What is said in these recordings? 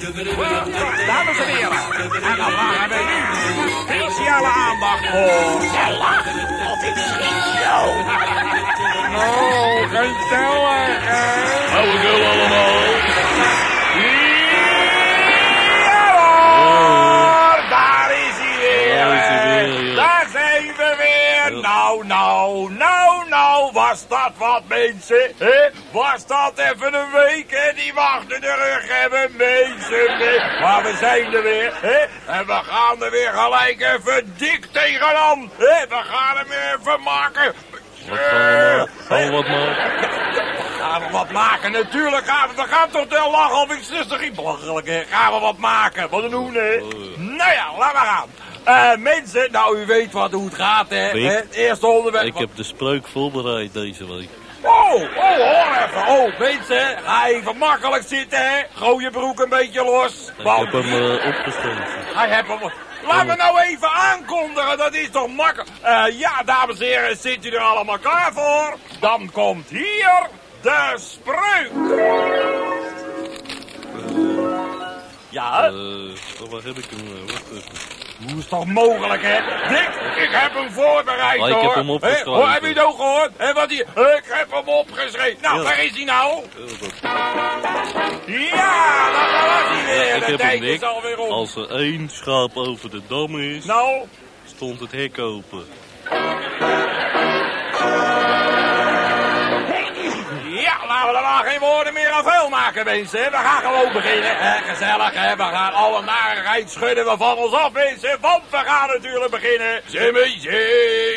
Dames en heren, en dan vragen wij nu speciale aandacht voor... Lacht of ik schiet zo. Oh, geen tellen, Hou ik allemaal. Ja hoor, daar is hij weer. Daar zijn we weer. Nou, nou, nou, nou, was dat wat mensen? hè? Was dat even een week hè, die we achter de rug hebben, mensen? Maar we zijn er weer, hè? En we gaan er weer gelijk even dik tegenaan. hè? We gaan hem weer even maken. Wat gaan we? Gaan we wat maken? Gaan we wat maken? Natuurlijk gaan we. We gaan toch de lachen of ik zuster geen belachelijk. hè? Gaan we wat maken? Wat een hoen, hè? Nou ja, laat maar gaan. Eh, mensen, nou u weet wat hoe het gaat, hè? Het eerste onderwerp. Ik heb de spreuk voorbereid deze week. Oh, oh, hoor even. Oh, mensen, ga even makkelijk zitten, hè? Gooi je broek een beetje los. Ik heb hem eh, opgeschreven. hij heeft hem... Laat me nou even aankondigen, dat is toch makkelijk. Eh, ja, dames en heren, zit u er allemaal klaar voor? Dan komt hier de spreuk. Ja, Eh, waar heb ik hem? eh, wacht even. Hoe is toch mogelijk, hè? Dick, ik heb hem voorbereid, Ah, ik hoor. heb hem opgeschreven. Heb je het ook gehoord? Hè, wat die... Ik heb hem opgeschreven. Nou, Ja. waar is hij nou? Dat- Ja, daar was hij weer. Ja, ik heb hem om. Als er één schaap over de dam is, Nou, stond het hek open. Laten we er maar geen woorden meer aan vuil maken, mensen. We gaan gewoon beginnen. Hè, gezellig, hè. We gaan alle narigheid schudden we van ons af, mensen. Want we gaan natuurlijk beginnen. Zeg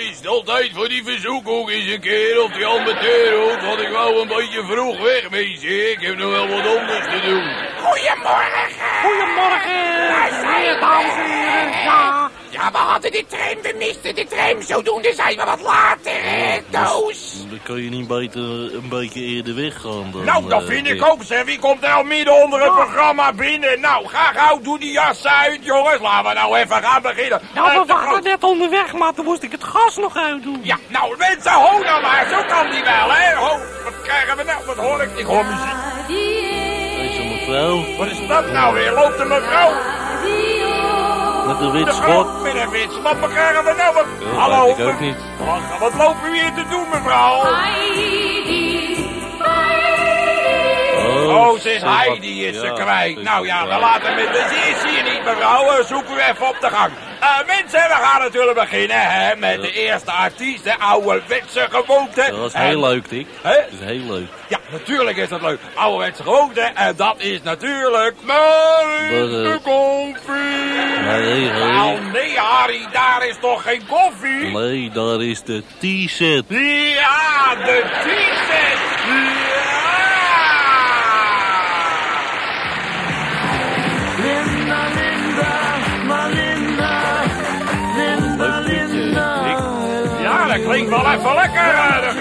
is het altijd voor die verzoek ook eens een keer op die amateur ook, want ik wou een beetje vroeg weg, meisje. Ik heb nog wel wat anders te doen. Goedemorgen. Goedemorgen, meneer, dames en heren. Ja, Ja, we hadden de trein, we misten de trein. Zodoende zijn we wat later, hè, Doos. Dan kan je niet beter een beetje eerder weggaan dan... Nou, dat eh, vind ik ook, zeg. Wie komt er al midden onder het programma binnen? Nou, ga gauw, doe die jas uit, jongens. Laten we nou even gaan beginnen. nou, Eh, we de waren net onderweg, maar toen moest ik het gas nog uitdoen. Ja, nou, mensen, ho nou maar. Zo kan die wel, hè. Ho, wat krijgen we nou? Wat hoor ik? Ik hoor muziek. Wat is dat nou weer? Loopt de mevrouw? Met een wit De schot. met een wit Wat krijgen we nou? Wat... Hallo? ik ook niet. Wat, wat lopen we hier te doen, mevrouw? Oh, ze is Heidi is ze kwijt. Nou ze ja, dan laten we... Dus die is hier niet, mevrouw. Eh, Zoek u even op de gang. Eh, mensen, we gaan natuurlijk beginnen hè, met Ja. de eerste artiest. De ouderwetse gewoonte. Dat is En- heel leuk, Dick. Dat is heel leuk. Ja, natuurlijk is dat leuk. Ouderwetse gewoonte. En dat is natuurlijk... Marie Wat, eh, de koffie. Nee, Nou, nee. nee, Harry, daar is toch geen koffie? Nee, daar is de T-set. Ja, de t-shirt.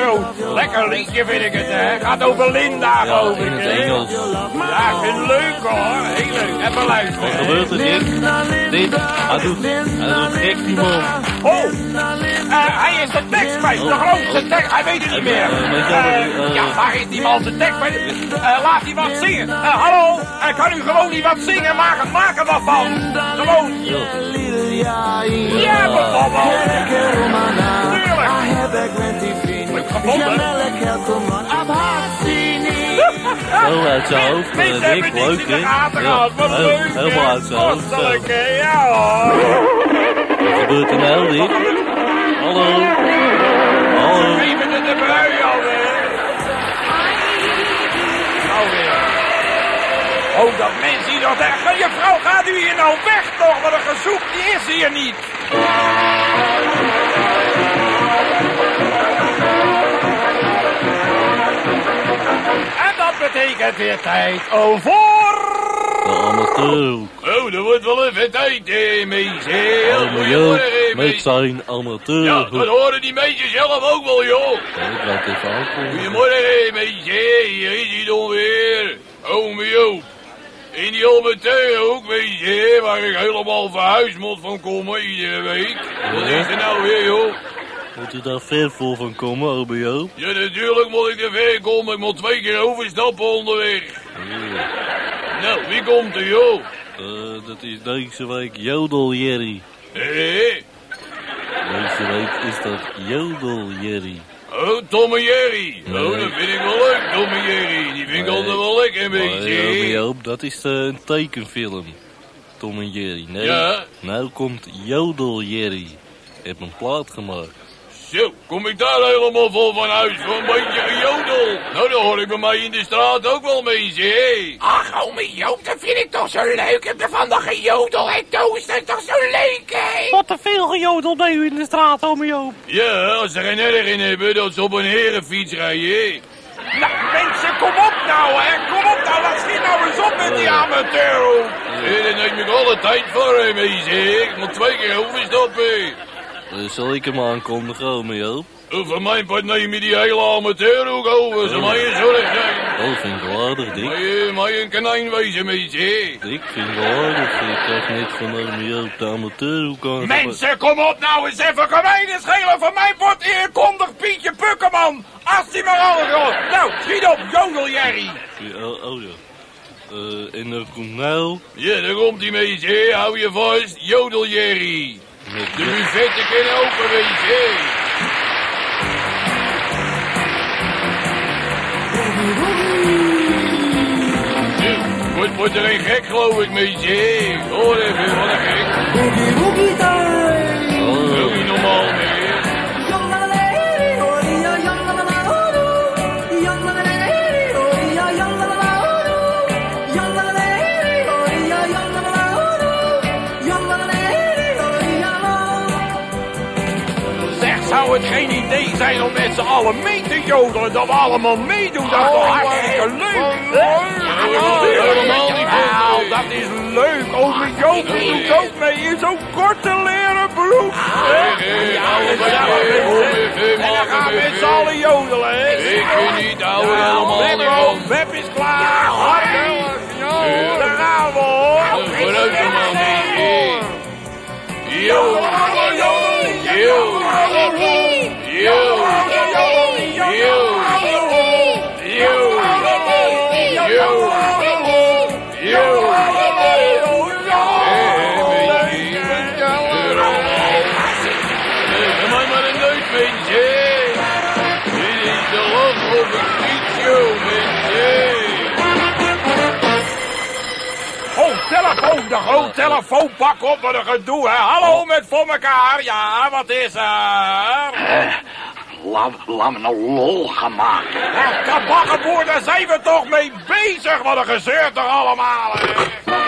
Groot. Lekker liedje vind ik het, hè. Gaat over Linda, Ja, geloof ik, in het. Engels. Ja, ik vind het leuk, hoor. Heel leuk. Even Wat luisteren. hè. gebeurt er, Dick? Dick, hij doet, hij doet gek, die man. Oh, eh, hij is de tekst kwijt. De grootste tekst. Hij weet het niet meer. Eh, ja, waar is die man zijn tekst kwijt? Eh, laat hij wat zingen. Hallo, Eh, kan u gewoon niet wat zingen? Maak, er- maak er wat van. Gewoon. Ja, bijvoorbeeld. Tuurlijk. Leuk gevonden. Zo uit zijn hoofd, niks Leuk, hè? Ja, heel- Helemaal uit zijn hoofd. Ja, hoor. Wat gebeurt er nou, Dick? Hallo? Hallo? De. Oh, dat mens hier nog echt. Je vrouw, gaat u hier nou weg toch? Wat een gezoek, die is hier niet. Betekent weer tijd voor... De amateur. Oh, dat wordt wel even tijd, eh, meisje. Oh, maar joh, met zijn amateur. Ja, dat horen die meisjes zelf ook wel, joh. Ik laat even aankomen. Goedemorgen, meisje. Hier is hij dan weer. Ome Joop. In die amateur ook, weet je, waar ik helemaal verhuisd moet van komen iedere week. Wat is er nou weer, joh? Moet u daar ver voor van komen, OBO? Ja, natuurlijk moet ik er ver komen. Ik moet twee keer overstappen onderweg. Nou, wie komt er, joh? Eh, dat is deze week Jodeljerry. Hé? Deze week is dat Jodeljerry. Oh, Tom en Jerry. Oh, dat vind ik wel leuk, Tom en Jerry. Die vind ik Nee. altijd wel lekker een beetje. Joop, dat is eh, een tekenfilm. Tom en Jerry. Nee, Ja. nou komt Jodeljerry. Heb een plaat gemaakt. Zo, kom ik daar helemaal vol van huis voor een beetje gejodel. Nou, dan hoor ik bij mij in de straat ook wel mensen, hé. Ach, ome Joop, dat vind ik toch zo leuk. En van de gejodel en toast, dat is toch zo leuk, hè? Wat te veel gejodel bij u in de straat, ome Joop. Ja, als ze er geen erg in hebben, dat ze op een herenfiets rijden, hé. Nou, mensen, kom op nou, hè. Kom op nou, wat schiet nou eens op met die amateur. Hé, daar neem ik alle tijd voor, hè, mensen, hé. Ik moet twee keer overstappen. Zal ik hem aankondigen? Oh, Van mijn part neem je die hele amateurhoek over. Ze mag je zorg zijn. Oh, vind ik wel aardig, Maar Dick. je een kanijn wezen, hé. Dick, vind ik wel aardig. Ik krijg net van ome Joop de amateurhoek aan. Mensen, kom op nou eens even. Gemeen is schelen van mijn wordt eerkondig Pietje Pukkerman. Als die maar alles. Nou, schiet op, jodeljerry. Ja, Oh, oh ja. Eh, en dan komt nou Ja, daar komt mensen, hé. Hou je vast, jodeljerry. Met De buffetten kunnen open hé. Nu, wordt, wordt er een gek, geloof ik, hé. Hoor even, wat een gek. Oh, idee zijn om met z'n allen mee te jodelen? Dat we allemaal meedoen, dat is toch hartstikke leuk? niet goed, Nou, dat is leuk. Ome Joop doet ook mee in zo'n korte leren broek. En dan gaan we we met z'n allen jodelen, hè? Ik kun niet Nou, helemaal Web niet. Web is klaar. Daar gaan we, hoor. Vooruit dan maar mee. Yo, telefoon, de groot telefoon, pak op wat een gedoe, hè. Hallo met voor elkaar, ja, wat is er? Laat, laat me nou lol. Ach, kabakkenboer, daar zijn we toch mee bezig. Wat een gezeur toch allemaal, hè.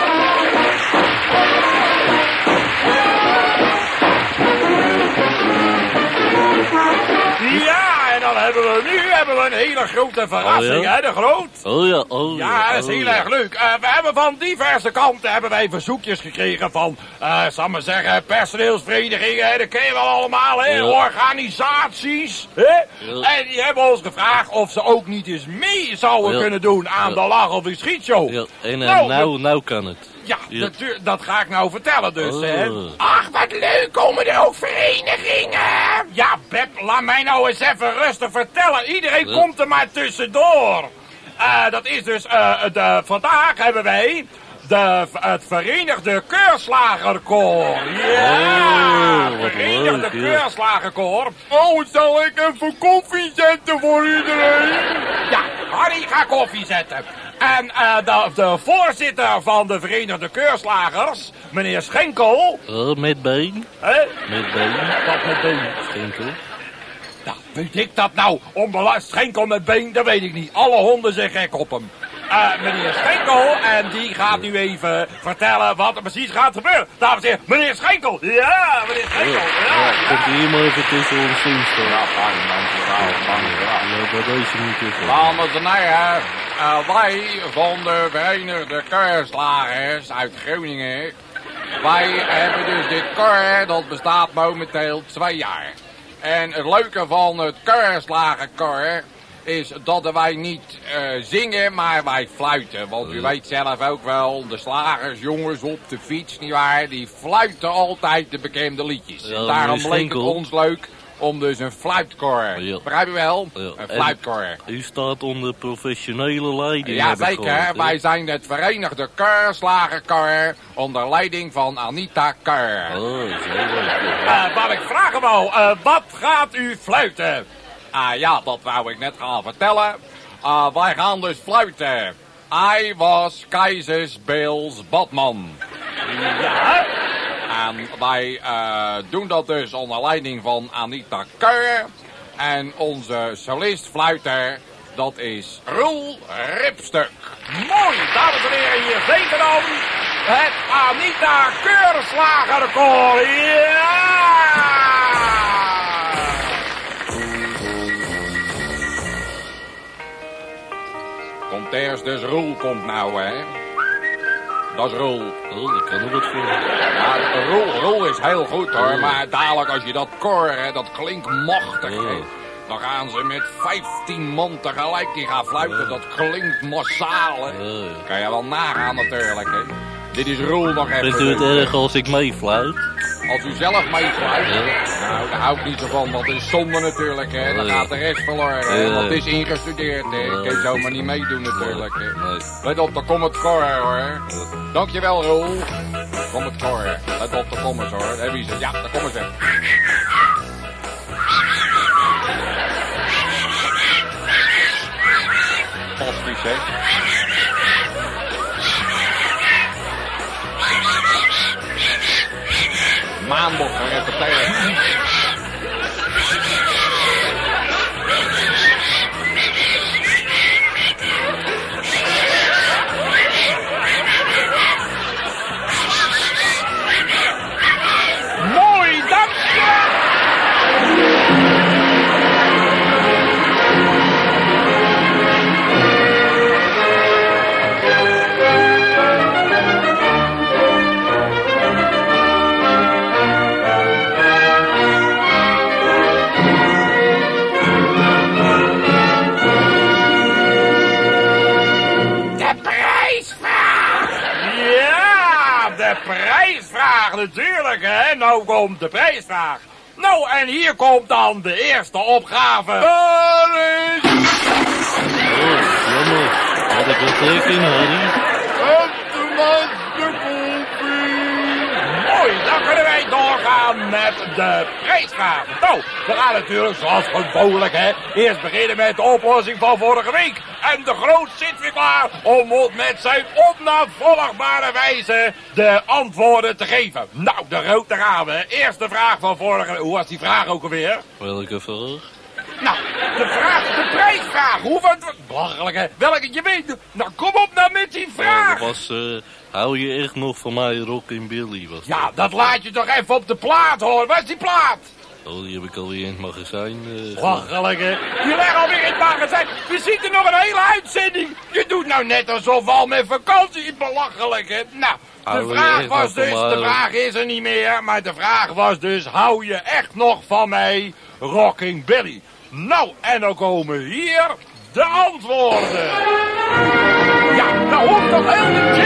Hebben een hele grote verrassing, Oh, ja? hè, de groot. oh ja, oh ja. Ja, dat is oh heel erg leuk. Eh, we hebben van diverse kanten hebben wij verzoekjes gekregen van, eh zal maar zeggen, personeelsverenigingen, hè, dat ken je wel allemaal, hè, Ja. organisaties. Hè? Ja. En die hebben ons gevraagd of ze ook niet eens mee zouden kunnen doen aan de Lach of de Schietshow. Ja, en eh, Nou, nou, nou kan het. Ja. Dat, dat ga ik nou vertellen dus, hè. Oh. Ach, wat leuk, komen er ook verenigingen? Ja, Beb, laat mij nou eens even rustig vertellen. Iedereen komt er maar tussendoor. Eh, dat is dus, eh, de, vandaag hebben wij de, het Verenigde Keurslagerkoor. Ja, Oh, Verenigde leuk. Keurslagerkoor. Oh, zal ik even koffie zetten voor iedereen? Ja, Harry, ga koffie zetten. En eh, de, de voorzitter van de Verenigde Keurslagers, meneer Schenkel... Oh, met been. Hè? Met been. Wat met been? Schenkel. Nou, weet ik dat nou? Onbela Schenkel met been, dat weet ik niet. Alle honden zijn gek op hem. Eh, meneer Schenkel, en die gaat nu even vertellen wat er precies gaat gebeuren. Dames en heren, meneer Schenkel. Ja, meneer Schenkel. Ja, ja. Komt hier maar even tussen ons in staan. Ja, fijn, dankjewel, dankjewel. Ja, bij deze niet tussen. Heren, eh, wij van de Verenigde Keurslagers uit Groningen, wij hebben dus dit koor, dat bestaat momenteel twee jaar. En het leuke van het keurslagenkoor is dat wij niet eh, zingen, maar wij fluiten. Want u weet zelf ook wel, de slagersjongens op de fiets, nietwaar, die fluiten altijd de bekende liedjes. Ja, daarom leek het ons leuk om dus een fluitkor. Ja. Begrijp je wel? Ja. Een En- fluitkor. U staat onder professionele leiding. Ja, zeker. Wij zijn het Verenigde Keurslagerkoor onder leiding van Anita Keur. Oh, leuk. Eh, maar ik vraag hem al, eh, wat gaat u fluiten? Ah ja, dat wou ik net gaan vertellen. Ah, wij gaan dus fluiten. I was Keizers Beels Badman. Ja, Wij eh, doen dat dus onder leiding van Anita Keur. En onze solist-fluiter, dat is Roel Ripstuk. mooi, dames en heren, hier zeker dan het Anita Keurslagerkoor. Ja! Eerst dus Roel komt nou, hè. Dat is Roel. Oh, ik kan er wat voor. Ja, Roel, Roel is heel goed hoor, maar dadelijk als je dat koor, hè, dat klinkt machtig. Ja. Dan gaan ze met 15 man tegelijk die gaan fluiten, dat klinkt massaal. Hè. Kan je wel nagaan natuurlijk. Hè. Dit is Roel nog even. Vindt u het erg als ik meefluit? Als u zelf meefluit, Ja. Nou daar hou ik niet zo van, het is zonde natuurlijk. Hè. Dan gaat de rest verloren, hè, het is ingestudeerd. Hè. Ja. Kan je zomaar niet meedoen natuurlijk. Hè. Let op, daar komt het koor hoor. Dankjewel Roel. Kom het koor. Let op, daar komen ze hoor. Daar wie ze. Ja, daar komen ze. Fantastisch hè. Maandag gaan repeteren. Dan de eerste opgave. Daar is Oh, jammer. Had ik wat trek in, Harry? Mooi, dan kunnen wij doorgaan met de prijsvraag. Nou, we gaan natuurlijk zoals gewoonlijk, hè. Eerst beginnen met de oplossing van vorige week. En de groot zit weer klaar om ons met zijn onnavolgbare wijze de antwoorden te geven. Nou, de rood, daar gaan we. Eerste vraag van vorige week. Hoe was die vraag ook alweer? Welke vraag? Nou, de vraag, de prijsvraag. Hoe van... Belachelijk, hè. Welke, je weet... Nou, kom op nou met die vraag. dat was, eh, hou je echt nog van mij Rock in Billy? Was Ja, dat laat je toch even op de plaat horen. Waar is die plaat? Oh, die heb ik alweer in het magazijn. eh, Lachelijk, hè? Je legt alweer in het magazijn. We zitten nog een hele uitzending. Je doet nou net alsof we al met vakantie. Belachelijk, hè? Nou, de vraag was dus... De vraag is er niet meer. Maar de vraag was dus... Hou je echt nog van mij, Rocking Billy? Nou, en dan komen hier de antwoorden. Ja, nou hoeft toch heel de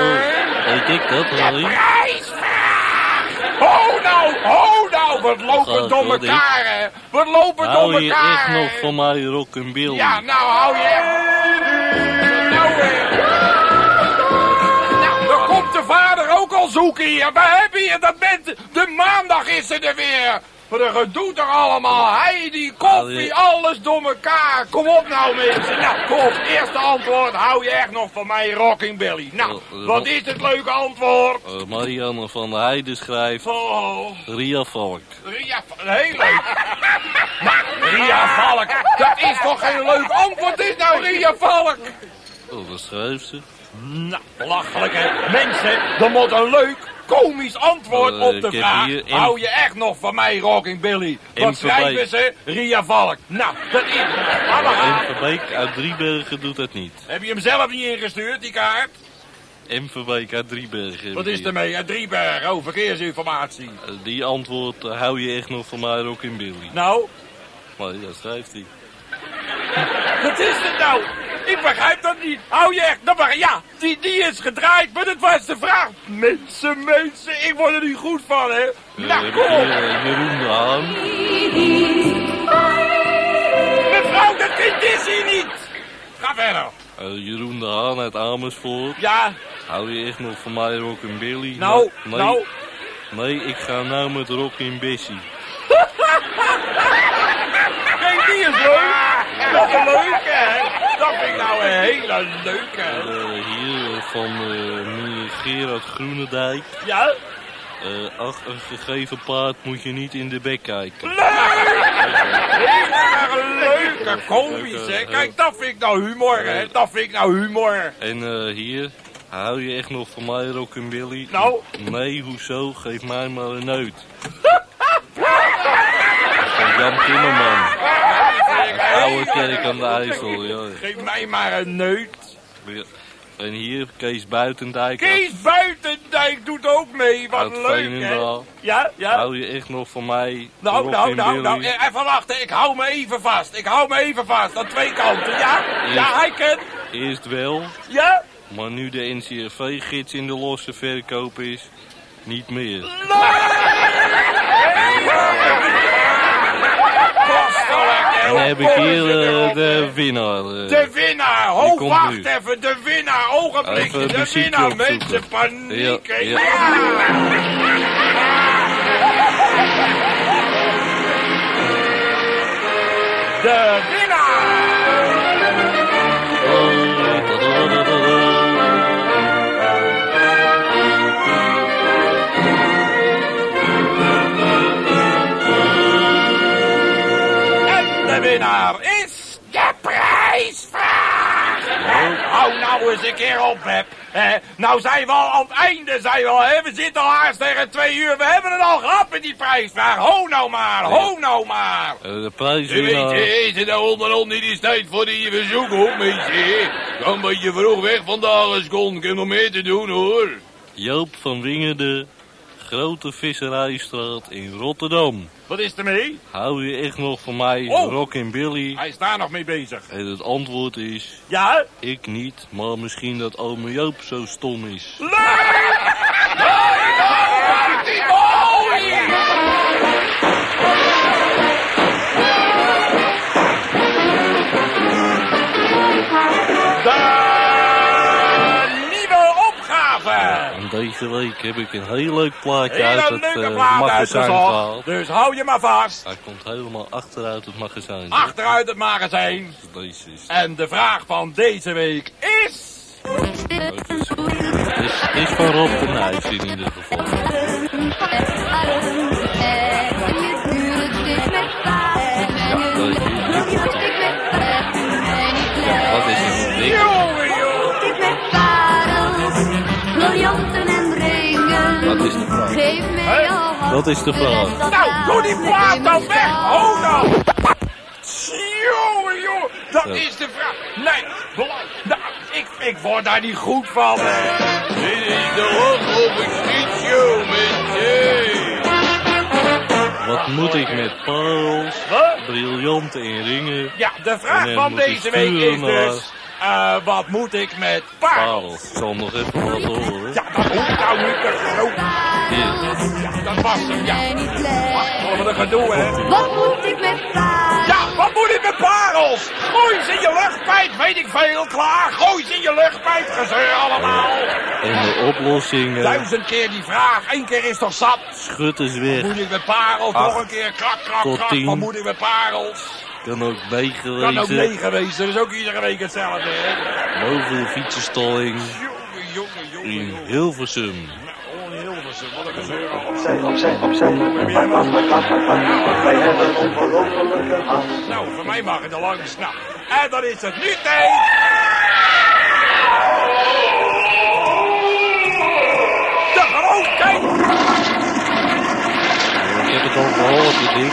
Oh, weet ik dat, Harry? Prijsvraag! Oh nou, oh nou, we lopen Gaat door elkaar, hè. We lopen door Hou je elkaar. echt nog van mij Rock in Billy? Ja, nou hou je. Nou, hè. Nou, dan komt de vader ook al zoeken hier. We hebben hier, dat bent, de maandag is ze er weer. Wat een gedoe toch allemaal. Hij, die koffie, alles door elkaar. Kom op nou mensen. Nou, kom op. Eerste antwoord. Hou je echt nog van mij, Rocking Billy? Nou, Eh, wat is het leuke antwoord? Eh, Marianne van der Heijden schrijft Oh, Ria Valk. Ria, heel leuk. Nou, Ria Valk, dat is toch geen leuk antwoord, is nou Ria Valk? Oh, dat schrijft ze. Nou, belachelijk hè. Mensen, er moet een leuk, komisch antwoord Eh, op de vraag. hier in- Hou je echt nog van mij, Rocking Billy? Wat schrijven ze? Ria Valk. Nou, dat is... Maar En gaan. Verbeek uit Driebergen doet dat niet. Heb je hem zelf niet ingestuurd, die kaart? MVWK Driebergen. Wat is er mee? Uit Driebergen, oh, verkeersinformatie. Eh, Die antwoord hou je echt nog van mij ook in Billy. Nou, Nee, dat schrijft hij. wat is het nou? Ik begrijp dat niet. Hou je echt... Dat mag, ja, die, die is gedraaid, maar dat was de vraag. Mensen, mensen, ik word er niet goed van, hè. Eh, Nou, kom eh, Jeroen. Mevrouw, dat kind is hier niet. Ga verder. Eh, Jeroen de Haan uit Amersfoort. Ja, Hou je echt nog van mij Billy? nou, nee, nou. Nee, ik ga nou met Rock in Bessie. Kijk, die is leuk. Dat is een leuke, hè. Dat vind ik nou een hele leuke. Eh, hier eh, van eh, meneer Gerard Groenendijk. Ja? Ach, een gegeven paard moet je niet in de bek kijken. Hele leuke, komisch, hè. Kijk, dat vind ik nou humor, hè. Dat vind ik nou humor. En hier, hou je echt nog van mij Rock in Billy? Nou? Nee, hoezo? Geef mij maar een neut. Van Jan Timmerman. Oude kerk aan de IJssel. Geef mij maar een neut. En hier, Kees Buitendijk. Kees Buitendijk doet ook mee. Wat Uit leuk, hè. Ja, ja. Hou je echt nog van mij? Nou, nou, nou, nou. eh, Even wachten. Ik hou me even vast. Ik hou me even vast. Aan twee kanten. Ja? Ja, hij kent. Eerst wel, Ja? maar nu de NCRV-gids in de losse verkoop is, niet meer. Dan heb ik hier eh, de winnaar. eh. De winnaar. Ho, komt wacht nu. even. De winnaar. Ogenblikje. Even De winnaar. Mensen, paniek. Ja, hè. ja. De winnaar. De winnaar is de prijsvraag. Hou nou eens een keer op. Eh, nou zijn we al aan het einde, zijn we al. Hè? We zitten al haast tegen twee uur. We hebben het al gehad met die prijsvraag. Ho nou maar, ho nou maar. Eh, de Je weet, is het nou onderhand niet eens tijd voor die verzoek op, mensen? Ga een beetje vroeg weg vandaag eens, Kon. Ik heb nog meer te doen, hoor. Joop van Wingerde, Grote Visserijstraat in Rotterdam. Wat is er mee? Hou je echt nog van mij, Oh. Rock in Billy? Hij is daar nog mee bezig. En het antwoord is, Ja? ik niet, maar misschien dat ome Joop zo stom is. Deze week heb ik een heel leuk plaatje Hele uit het plaat magazijn gehaald. Dus hou je maar vast. Hij komt helemaal achteruit het magazijn. Achteruit het magazijn. Deze is... En de vraag van deze week is... Het is, het is van Rob de Nijs in ieder geval. Wat is de vraag? Nou, doe die plaat dan weg. Oh nou. Jongen, jongen. Dat Ja. is de vraag. Nee. Nou, ik, ik word daar niet goed van. Dit is de Rock op Show, mensen. Wat moet ik met parels, Wat? briljanten en ringen? Ja, de vraag van deze week is dus... eh, wat moet ik met parels? Parels. Ik zal nog even laten horen. Ja, Was hem, ja. En niet blij. Wat een gedoe, hè. Wat moet ik met paard? Ja, wat moet ik met parels? Gooi ze in je luchtpijp, weet ik veel, klaar. Gooi ze in je luchtpijp, gezeur allemaal. En de oplossing, eh, Duizend keer die vraag, één keer is toch zat? schut eens Wat weg. moet ik met parels? Acht Nog een keer, krak, krak, tot krak. tien. Wat moet ik met parels? Kan ook negen Kan ook negen wezen, dat is ook iedere week hetzelfde, hè. Boven de fietsenstalling Jongen, jongen, jongen, in. Hilversum. Oh, in Hilversum, wat een gezeur. Opzij, opzij, opzij. Wij hebben een ongelofelijke hand. Nou, voor mij mag het al lang snap. En dan is het nu tijd. De kijk. Ik heb het al gehoord, Dick.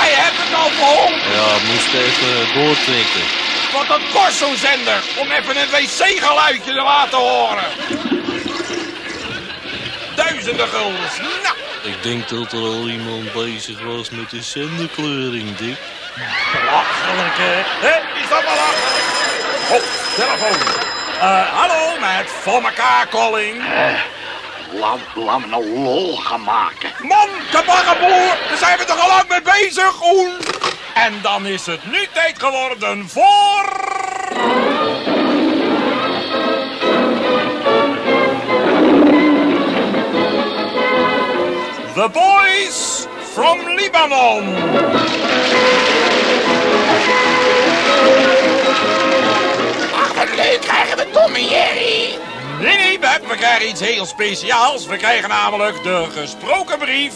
Hij heeft het al gehoord. Ja, moest even doortrekken. Wat een zender om even een wc-geluidje te laten horen. Duizenden guldens. Nou, Ik denk dat er al iemand bezig was met de zenderkleuring, Dick. belachelijk, hè? Hè? Is dat belachelijk? Oh, telefoon. Eh, hallo, met voor elkaar calling. Laat, laat me nou lol gaan maken. Man, de baggerboer, daar zijn we toch al lang mee bezig, Oen? En dan is het nu tijd geworden voor... The Boys from Lebanon. Ach, wat leuk krijgen we Tom en Jerry. Nee, nee, Beb, we krijgen iets heel speciaals. We krijgen namelijk de gesproken brief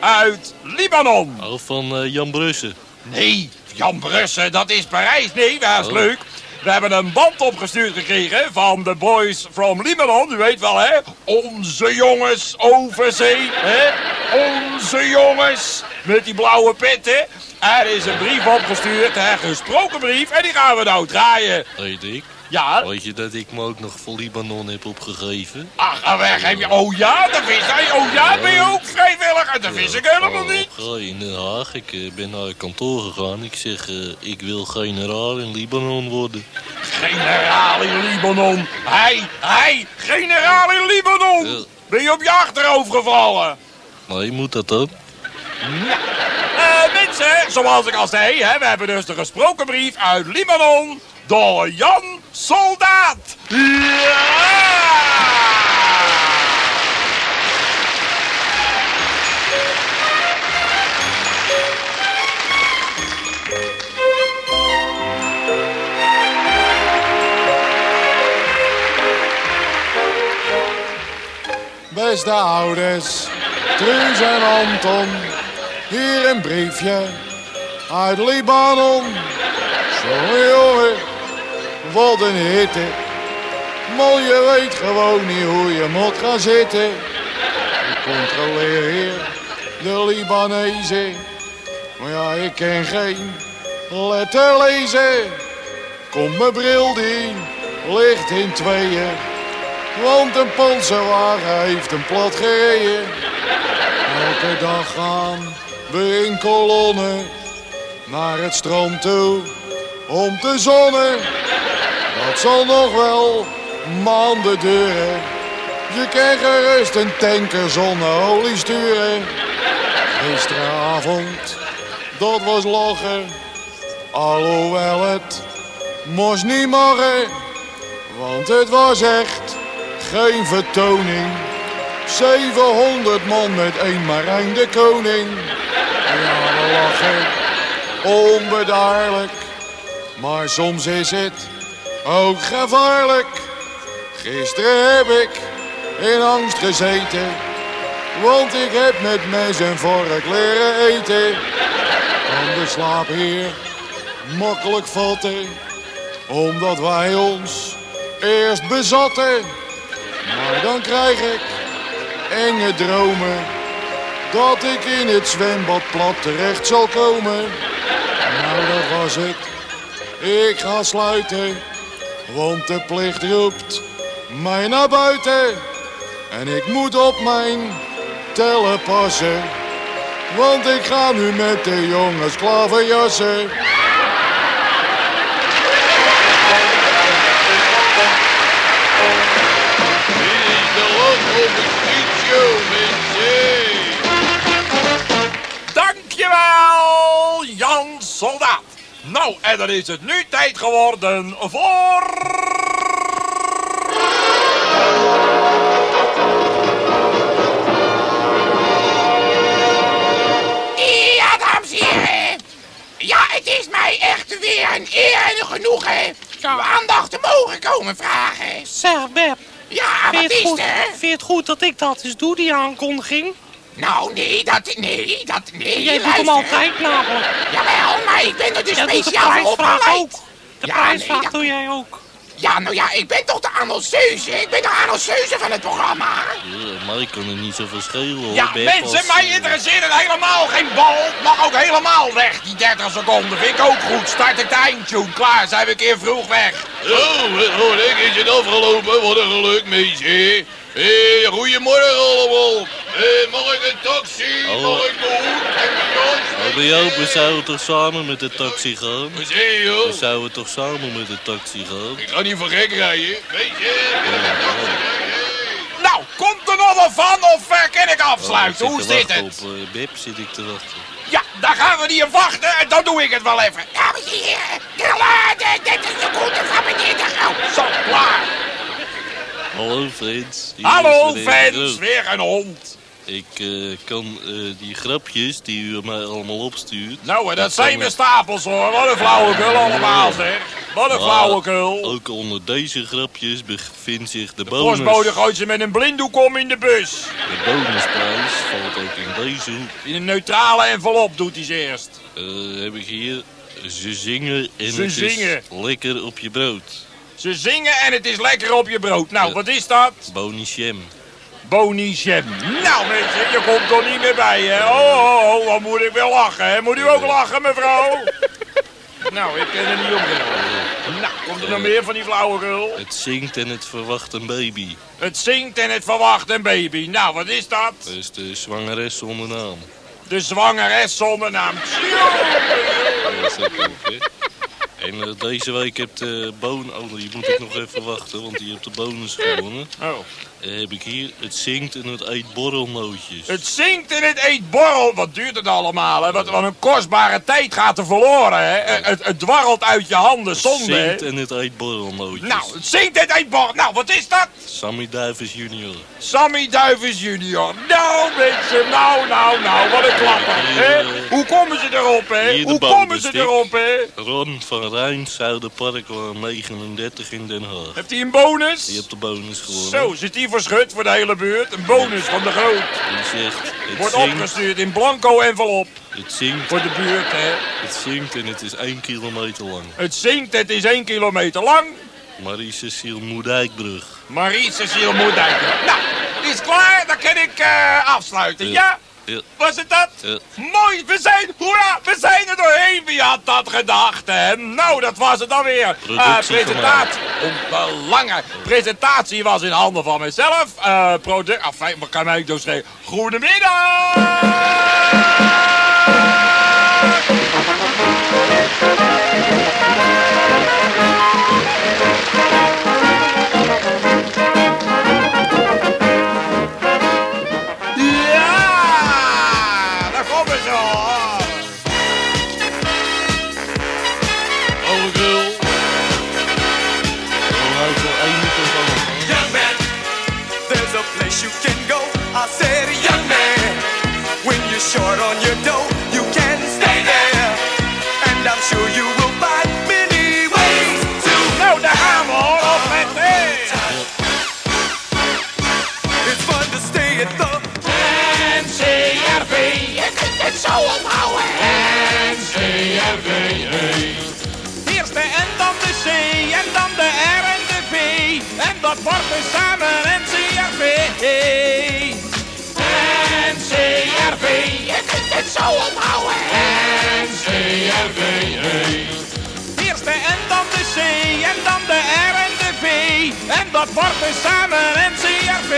uit Libanon. Oh, van eh, Jan Brussen. Nee, Jan Brussen, dat is Parijs. Nee, dat is Oh. leuk. We hebben een band opgestuurd gekregen van de boys from Libanon. U weet wel, hè? Onze jongens over zee, hè? Onze jongens met die blauwe petten. Er is een brief opgestuurd, een gesproken brief. En die gaan we nou draaien. Hey Dick, Ja? weet je dat ik me ook nog voor Libanon heb opgegeven? Ach, ga weg. Heb je... Oh ja, dat wist hij. Oh ja, ben je ook vrijwilliger? Dat wist ik helemaal niet. Oh, in Den Haag. Ik eh, ben naar het kantoor gegaan. Ik zeg, eh, ik wil generaal in Libanon worden. Generaal in Libanon. Hij, hij, generaal in Libanon. Ja. Ben je op je achterhoofd gevallen? Nee, moet dat ook? Eh, mensen, zoals ik al zei, hè, we hebben dus de gesproken brief uit Libanon door Jan Soldaat. Ja! Beste ouders, Truus en Anton, hier een briefje uit Libanon. Sorry wat een hitte. Maar je weet gewoon niet hoe je moet gaan zitten. Ik controleer hier de Libanezen. Maar ja, ik ken geen letter lezen. Komt mijn bril die ligt in tweeën. Want een panzerwagen heeft een plat gereden. Elke dag gaan we in kolonnen naar het strand toe om te zonnen. Dat zal nog wel maanden duren. Je kan gerust een tanker zonder olie sturen. Gisteravond, dat was lachen. Alhoewel het moest niet morgen. Want het was echt geen vertoning. 700 man met één Marijn de Koning. Ja, we lachen onbedaarlijk. Maar soms is het ook gevaarlijk. Gisteren heb ik in angst gezeten. Want ik heb met mes en vork leren eten. Kan de slaap hier makkelijk vatten. Omdat wij ons eerst bezatten. Maar dan krijg ik enge dromen. Dat ik in het zwembad plat terecht zal komen. Nou, dat was het. Ik ga sluiten. Want de plicht roept mij naar buiten. En ik moet op mijn tellen passen. Want ik ga nu met de jongens klaverjassen. Nou, en dan is het nu tijd geworden voor... Ja, dames en heren. Ja, het is mij echt weer een eer en een genoegen aandacht te mogen komen vragen. Zeg, Beb, Ja, wat vind je, is het goed, er? vind je het goed dat ik dat eens doe, die aankondiging? Nou, nee, dat, nee, dat, nee, Jij doet hem luister. altijd namelijk. Jawel, maar ik ben er dus de speciaal voor opgeleid. ook. De Ja, prijsvraag nee, dat- doe jij ook. Ja, nou ja, ik ben toch de annonceuze. Ik ben de annonceuze van het programma. Ja, mij kan er niet zoveel schelen hoor. Ja, mensen, mij eh, interesseert het helemaal geen bal. Mag ook helemaal weg, die 30 seconden. Vind ik ook goed. Start ik de eindtune. Klaar, zijn we een keer vroeg weg. Oh, wat ik, is het afgelopen? Wat een geluk, meisje. Hé, goedemorgen allemaal. Hé, mag ik een taxi? Hallo. Mag ik mijn hoed en mijn jas? Oh, bij jou, we zouden toch samen met de taxi gaan? Wat je, joh? We zouden toch samen met de taxi gaan? Ik ga niet voor gek rijden. Weet je? Nou, komt er nog wat van of eh, kan ik Oh, afsluiten? ik Hoe zit het? Op uh, Beb zit ik te wachten. Ja, dan gaan we niet op wachten en dan doe ik het wel even. Dames en heren, de laatste 30 seconden van meneer de Groot. Zo, klaar. Hallo fans. Hallo De Groot. weer een hond. Ik eh, kan eh, die grapjes die u mij allemaal opstuurt... Nou, en dat zijn de stapels hoor. Wat een flauwekul allemaal zeg. Wat een flauwekul. Ook onder deze grapjes bevindt zich de, De bonus. postbode gooit ze met een blinddoek om in de bus. De bonusprijs valt ook in deze hoek. In een neutrale envelop doet hij ze eerst. Eh, heb ik hier... Ze zingen en Ze het zingen. is lekker op je brood. Ze zingen en het is lekker op je brood. Nou, wat is dat? Bonichem. Boni Jam. Nou mensen, je komt er niet meer bij hè. Oh, oh, oh, wat moet ik wel lachen hè. Moet u ook lachen mevrouw? nou, ik ken er niet op genomen. Nou, komt er nog meer van die flauwekul? Het zingt en het verwacht een baby. Het zingt en het verwacht een baby. Nou, wat is dat? Dat is de zwangeres zonder naam. De zwangeres zonder naam. Ja, dat is ook goed, hè? En eh, deze week heb de bon... Oh, die moet ik nog even wachten, want die hebt de bonus gewonnen. Oh. Eh, heb ik hier het zingt en het eet borrelnootjes. Het zingt en het eet borrel. Wat duurt het allemaal, hè? Wat, wat een kostbare tijd gaat er verloren, hè? Eh, Het, het dwarrelt uit je handen, Het zonde, hè? zingt en het eet borrelnootjes. Nou, het zingt en het eet borrel. Nou, wat is dat? Sammy Duivens junior. Sammy Duivens junior. Nou, mensen, nou, nou, nou, wat een klapper. Hè? Hoe komen ze erop, hè? Hier Hoe komen ze erop, hè? Ron van Rijn, Zuiderparkwaan 39 in Den Haag. Heeft hij een bonus? Die hebt de bonus gewonnen. Zo, zit hij verschut voor de hele buurt. Een bonus van de groot. Die zegt, het Wordt zingt, opgestuurd in blanco envelop het zingt, voor de buurt, hè? het zingt en het is 1 kilometer lang. Het zingt, het is één kilometer lang. Marie-Cecile Moerdijkbrug. Marie Cecile Moerdijker. Nou, die is klaar. Dan kan ik eh, afsluiten. Ja? Ja. Was het dat? Ja. Mooi, we zijn, hoera, we zijn er doorheen. Wie had dat gedacht, hè? Nou, dat was het dan weer. Productie presentatie, onbelangen. Presentatie was in handen van mezelf. Eh product, afijn, wat kan mij nou schrijven? Goedemiddag! En dus samen NCRV. NCRV, je kunt het zo onthouden. NCRV. Eerst de N, dan de C, en dan de R en de V. En dat wordt dus samen NCRV.